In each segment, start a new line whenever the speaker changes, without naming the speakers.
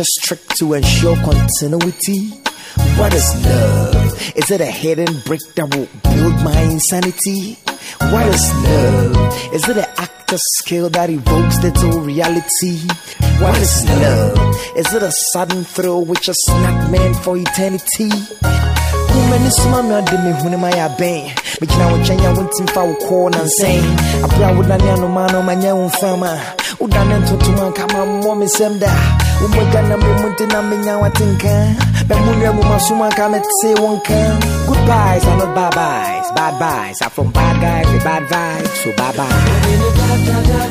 Just trick to ensure continuity. What is love? Is it a hidden brick that will build my insanity? What is love? Is it an actor skill that evokes little reality? What is love? Is it a sudden thrill which is not meant for eternity? Woman suma me ade me hune my aben Me kina wo kyanya wo ntim fa wo ko na nsen Abra wo dane ano ma no manya wo fama Wo dane ntoto man kama mo me sem da Wo mo gana me munti na me nya watinka Be mu masuma ka me tse won kan Goodbyes are not bye byes are from bad guys with bad vibes So bye bye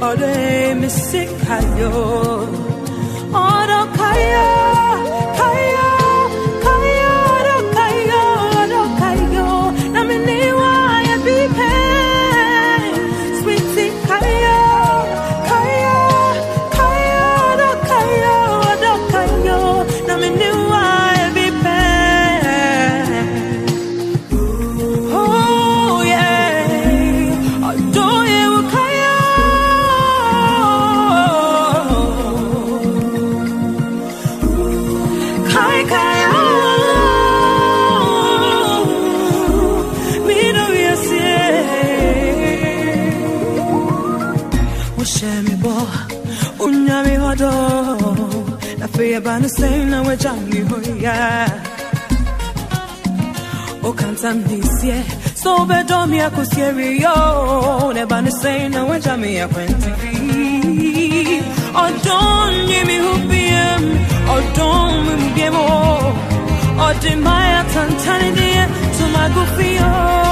although, unya me hodo. Na feya bana say na we jangi ho yeah. O kanta mnisie So bedo mi akusieri yo Neba ni say na wenja mi akwenti Odon ye mi hubiem Odon mi mgemo Odi maya tantani die Tumagufi yo